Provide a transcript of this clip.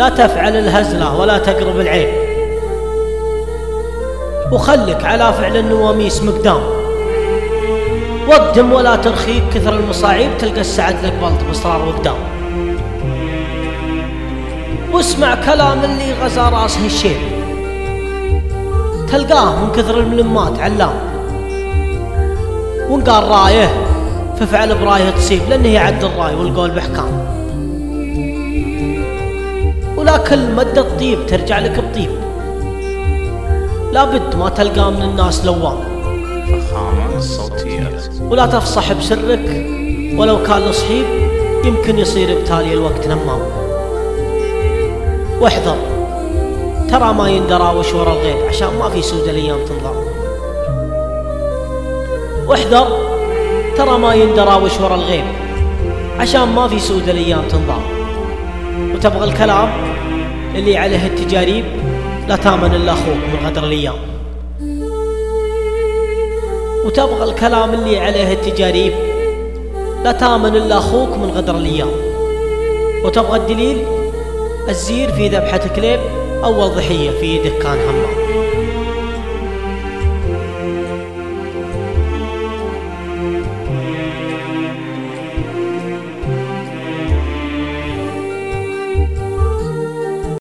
لا تفعل الهزلة ولا تقرب العين. وخلك على فعل النواميس مقدام وقدم ولا ترخيك كثر المصاعيب تلقى السعد لك بلط باصرار وقدام واسمع كلام اللي غزا راسه الشيب تلقاه من كثر الملمات علام. وان قال رايه ففعل برايه تصيب لأنه يعد الراي والقول بحكام ولا كل مدة طيب ترجع لك بطيب. لابد ما تلقى من الناس لوام فخامة الصوتيات ولا تفصح بسرك. ولو كان لصحيب يمكن يصير بتالي الوقت نمام. واحذر. ترى ما يندرى وش ورا الغيب عشان ما في سود الأيام تنظر واحذر. ترى ما يندرى وش ورا الغيب عشان ما في سود الأيام تنظر وتبغى الكلام اللي عليه التجاريب لا تامن إلا أخوك من غدر الإيام. وتبغى الكلام اللي عليه التجاريب لا تامن إلا أخوك من غدر الإيام. وتبغى الدليل الزير في ذبحة كليب اول ضحية في يدك كان همام